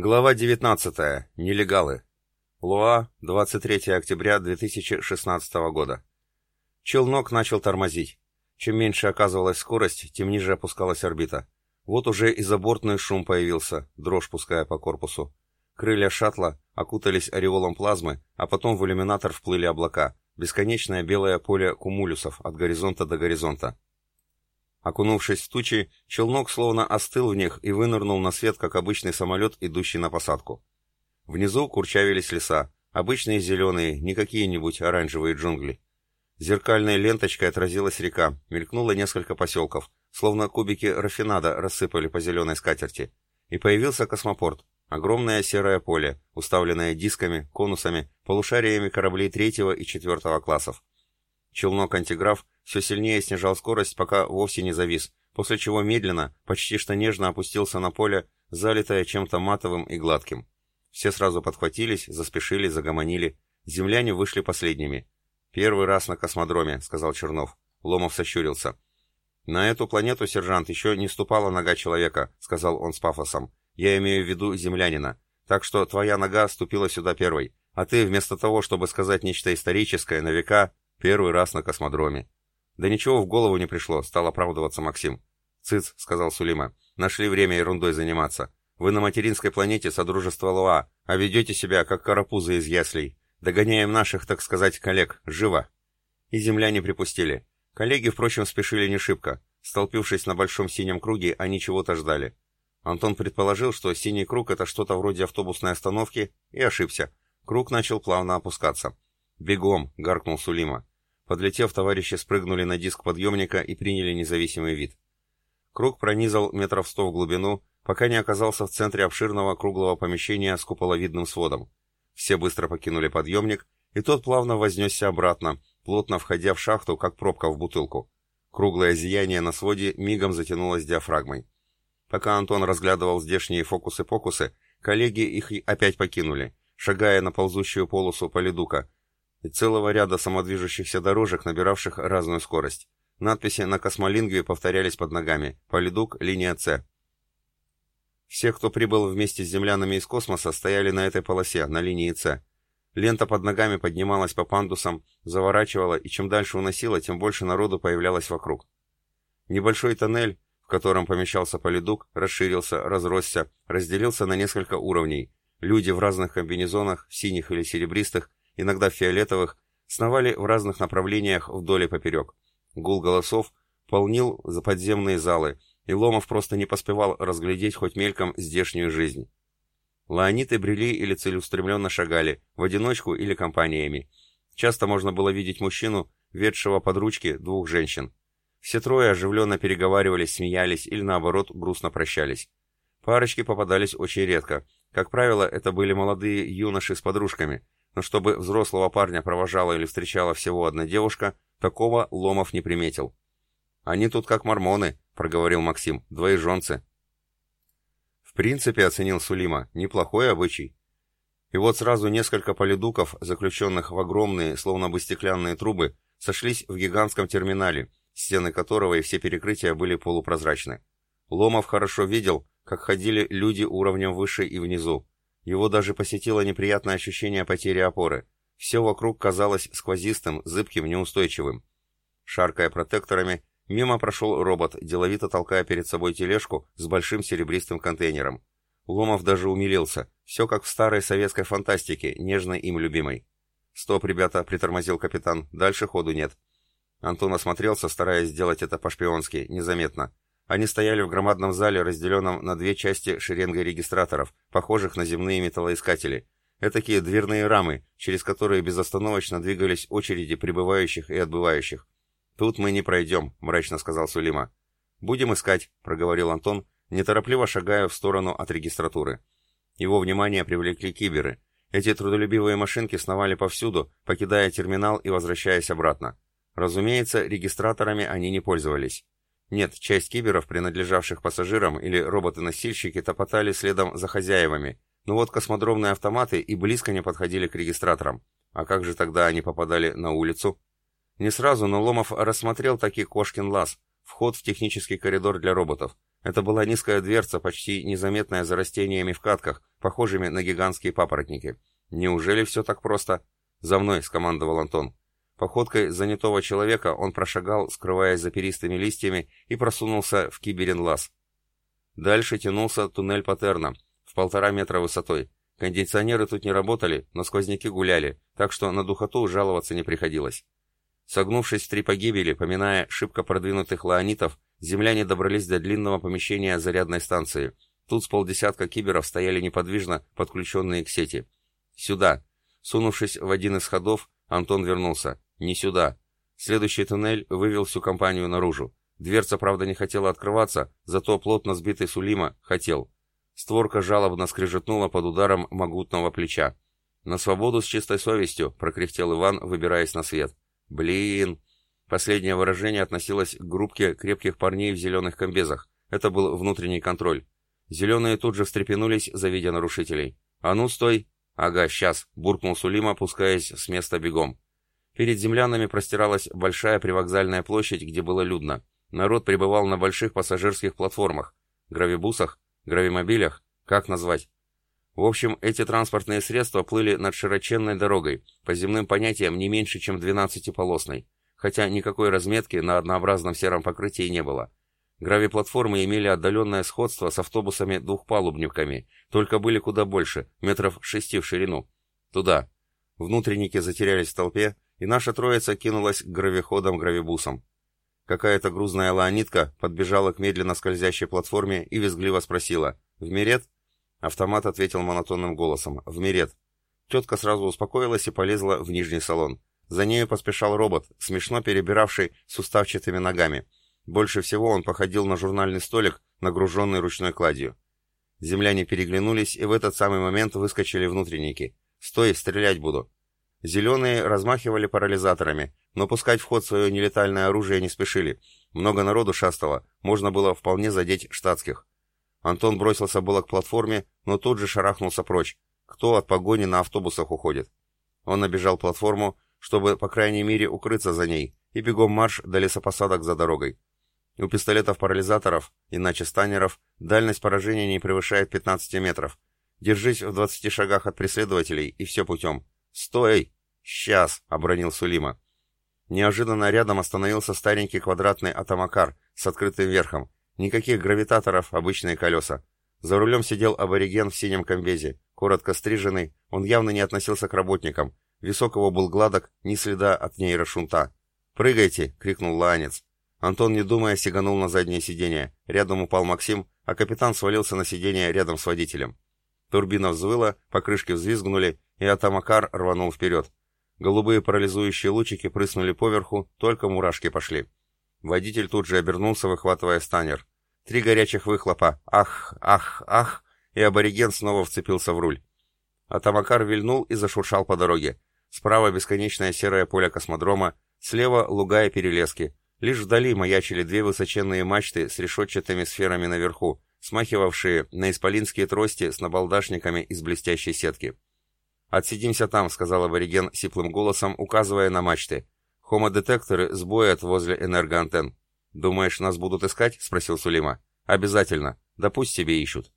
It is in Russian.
Глава 19. Нелегалы. Луа, 23 октября 2016 года. Челнок начал тормозить. Чем меньше оказывалась скорость, тем ниже опускалась орбита. Вот уже и забортный шум появился, дрожь пуская по корпусу. Крылья шаттла окутались ореолом плазмы, а потом в иллюминатор вплыли облака, бесконечное белое поле кумулюсов от горизонта до горизонта. Окунувшись в тучи, челнок словно остыл в них и вынырнул на свет, как обычный самолет, идущий на посадку. Внизу курчавились леса, обычные зеленые, не какие-нибудь оранжевые джунгли. Зеркальной ленточкой отразилась река, мелькнуло несколько поселков, словно кубики рафинада рассыпали по зеленой скатерти. И появился космопорт, огромное серое поле, уставленное дисками, конусами, полушариями кораблей третьего и четвертого классов. Челнок-антиграф все сильнее снижал скорость, пока вовсе не завис, после чего медленно, почти что нежно опустился на поле, залитое чем-то матовым и гладким. Все сразу подхватились, заспешили, загомонили. Земляне вышли последними. «Первый раз на космодроме», — сказал Чернов. Ломов сощурился. «На эту планету, сержант, еще не ступала нога человека», — сказал он с пафосом. «Я имею в виду землянина. Так что твоя нога ступила сюда первой, а ты, вместо того, чтобы сказать нечто историческое на века, первый раз на космодроме». «Да ничего в голову не пришло», — стал оправдываться Максим. «Цыц», — сказал Сулима, — «нашли время ерундой заниматься. Вы на материнской планете Содружества Луа, а ведете себя, как карапузы из яслей. Догоняем наших, так сказать, коллег. Живо!» И земляне припустили. Коллеги, впрочем, спешили не шибко. Столпившись на большом синем круге, они чего-то ждали. Антон предположил, что синий круг — это что-то вроде автобусной остановки, и ошибся. Круг начал плавно опускаться. «Бегом!» — гаркнул Сулима. Подлетев, товарищи спрыгнули на диск подъемника и приняли независимый вид. Круг пронизал метров сто в глубину, пока не оказался в центре обширного круглого помещения с куполовидным сводом. Все быстро покинули подъемник, и тот плавно вознесся обратно, плотно входя в шахту, как пробка в бутылку. Круглое зияние на своде мигом затянулось диафрагмой. Пока Антон разглядывал здешние фокусы-покусы, коллеги их опять покинули, шагая на ползущую полосу полидука, и целого ряда самодвижущихся дорожек, набиравших разную скорость. Надписи на космолингве повторялись под ногами. Полидук, линия С. Все, кто прибыл вместе с землянами из космоса, стояли на этой полосе, на линии С. Лента под ногами поднималась по пандусам, заворачивала, и чем дальше уносила, тем больше народу появлялось вокруг. Небольшой тоннель, в котором помещался полидук, расширился, разросся, разделился на несколько уровней. Люди в разных комбинезонах, синих или серебристых, иногда фиолетовых, сновали в разных направлениях вдоль и поперек. Гул голосов полнил за подземные залы, и Ломов просто не поспевал разглядеть хоть мельком здешнюю жизнь. Лаониты брели или целеустремленно шагали, в одиночку или компаниями. Часто можно было видеть мужчину, ведшего под ручки двух женщин. Все трое оживленно переговаривались, смеялись или наоборот грустно прощались. Парочки попадались очень редко. Как правило, это были молодые юноши с подружками, но чтобы взрослого парня провожала или встречала всего одна девушка, такого Ломов не приметил. «Они тут как мормоны», — проговорил Максим, — «двоеженцы». В принципе, оценил Сулима, неплохой обычай. И вот сразу несколько полидуков, заключенных в огромные, словно бы стеклянные трубы, сошлись в гигантском терминале, стены которого и все перекрытия были полупрозрачны. Ломов хорошо видел, как ходили люди уровнем выше и внизу, его даже посетило неприятное ощущение потери опоры. Все вокруг казалось сквозистым, зыбким, неустойчивым. Шаркая протекторами, мимо прошел робот, деловито толкая перед собой тележку с большим серебристым контейнером. Ломов даже умилился. Все как в старой советской фантастике, нежно им любимой. «Стоп, ребята», — притормозил капитан, — «дальше ходу нет». Антон осмотрелся, стараясь сделать это по-шпионски, незаметно. Они стояли в громадном зале, разделенном на две части шеренгой регистраторов, похожих на земные металлоискатели. Этакие дверные рамы, через которые безостановочно двигались очереди прибывающих и отбывающих. «Тут мы не пройдем», — мрачно сказал Сулима. «Будем искать», — проговорил Антон, неторопливо шагая в сторону от регистратуры. Его внимание привлекли киберы. Эти трудолюбивые машинки сновали повсюду, покидая терминал и возвращаясь обратно. Разумеется, регистраторами они не пользовались. Нет, часть киберов, принадлежавших пассажирам или роботы-носильщики, топотали следом за хозяевами, но вот космодромные автоматы и близко не подходили к регистраторам. А как же тогда они попадали на улицу? Не сразу, но Ломов рассмотрел таки Кошкин лаз, вход в технический коридор для роботов. Это была низкая дверца, почти незаметная за растениями в катках, похожими на гигантские папоротники. Неужели все так просто? «За мной!» — скомандовал Антон. Походкой занятого человека он прошагал, скрываясь за перистыми листьями, и просунулся в киберен лаз. Дальше тянулся туннель Патерна, в полтора метра высотой. Кондиционеры тут не работали, но сквозняки гуляли, так что на духоту жаловаться не приходилось. Согнувшись в три погибели, поминая шибко продвинутых лаонитов, земляне добрались до длинного помещения зарядной станции. Тут с полдесятка киберов стояли неподвижно, подключенные к сети. «Сюда!» Сунувшись в один из ходов, Антон вернулся. «Не сюда!» Следующий туннель вывел всю компанию наружу. Дверца, правда, не хотела открываться, зато плотно сбитый Сулима хотел. Створка жалобно скрежетнула под ударом могутного плеча. «На свободу с чистой совестью!» — прокряхтел Иван, выбираясь на свет. «Блин!» Последнее выражение относилось к группке крепких парней в зеленых комбезах. Это был внутренний контроль. Зеленые тут же встрепенулись, завидя нарушителей. «А ну, стой!» «Ага, сейчас!» — буркнул Сулим, опускаясь с места бегом. Перед землянами простиралась большая привокзальная площадь, где было людно. Народ пребывал на больших пассажирских платформах. Гравибусах? Гравимобилях? Как назвать? В общем, эти транспортные средства плыли над широченной дорогой, по земным понятиям не меньше, чем 12-полосной, хотя никакой разметки на однообразном сером покрытии не было. Гравиплатформы имели отдаленное сходство с автобусами-двухпалубниками, только были куда больше, метров шести в ширину. Туда. Внутренники затерялись в толпе, и наша троица кинулась к гравиходам-гравибусам. Какая-то грузная лаонитка подбежала к медленно скользящей платформе и визгливо спросила «В Мирет?» Автомат ответил монотонным голосом. «В Мирет». Тетка сразу успокоилась и полезла в нижний салон. За нею поспешал робот, смешно перебиравший суставчатыми ногами. Больше всего он походил на журнальный столик, нагруженный ручной кладью. Земляне переглянулись, и в этот самый момент выскочили внутренники. «Стой, стрелять буду!» Зеленые размахивали парализаторами, но пускать в ход свое нелетальное оружие не спешили. Много народу шастало, можно было вполне задеть штатских. Антон бросился было к платформе, но тут же шарахнулся прочь. Кто от погони на автобусах уходит? Он набежал платформу, чтобы, по крайней мере, укрыться за ней, и бегом марш до лесопосадок за дорогой. У пистолетов-парализаторов, иначе станеров, дальность поражения не превышает 15 метров. Держись в 20 шагах от преследователей, и все путем. «Стой!» «Сейчас!» — обронил Сулима. Неожиданно рядом остановился старенький квадратный атомакар с открытым верхом. Никаких гравитаторов, обычные колеса. За рулем сидел абориген в синем комбезе, коротко стриженный, он явно не относился к работникам. Висок его был гладок, ни следа от нейрошунта. «Прыгайте!» — крикнул ланец. Антон, не думая, сиганул на заднее сиденье. Рядом упал Максим, а капитан свалился на сиденье рядом с водителем. Турбина взвыла, покрышки взвизгнули, и Атамакар рванул вперед. Голубые парализующие лучики прыснули поверху, только мурашки пошли. Водитель тут же обернулся, выхватывая станер. Три горячих выхлопа. Ах, ах, ах! И абориген снова вцепился в руль. Атамакар вильнул и зашуршал по дороге. Справа бесконечное серое поле космодрома, слева луга и перелески. Лишь вдали маячили две высоченные мачты с решетчатыми сферами наверху, смахивавшие на исполинские трости с набалдашниками из блестящей сетки. «Отсидимся там», — сказал абориген сиплым голосом, указывая на мачты. «Хомодетекторы сбоят возле энергоантенн». «Думаешь, нас будут искать?» — спросил Сулима. «Обязательно. Да пусть себе ищут».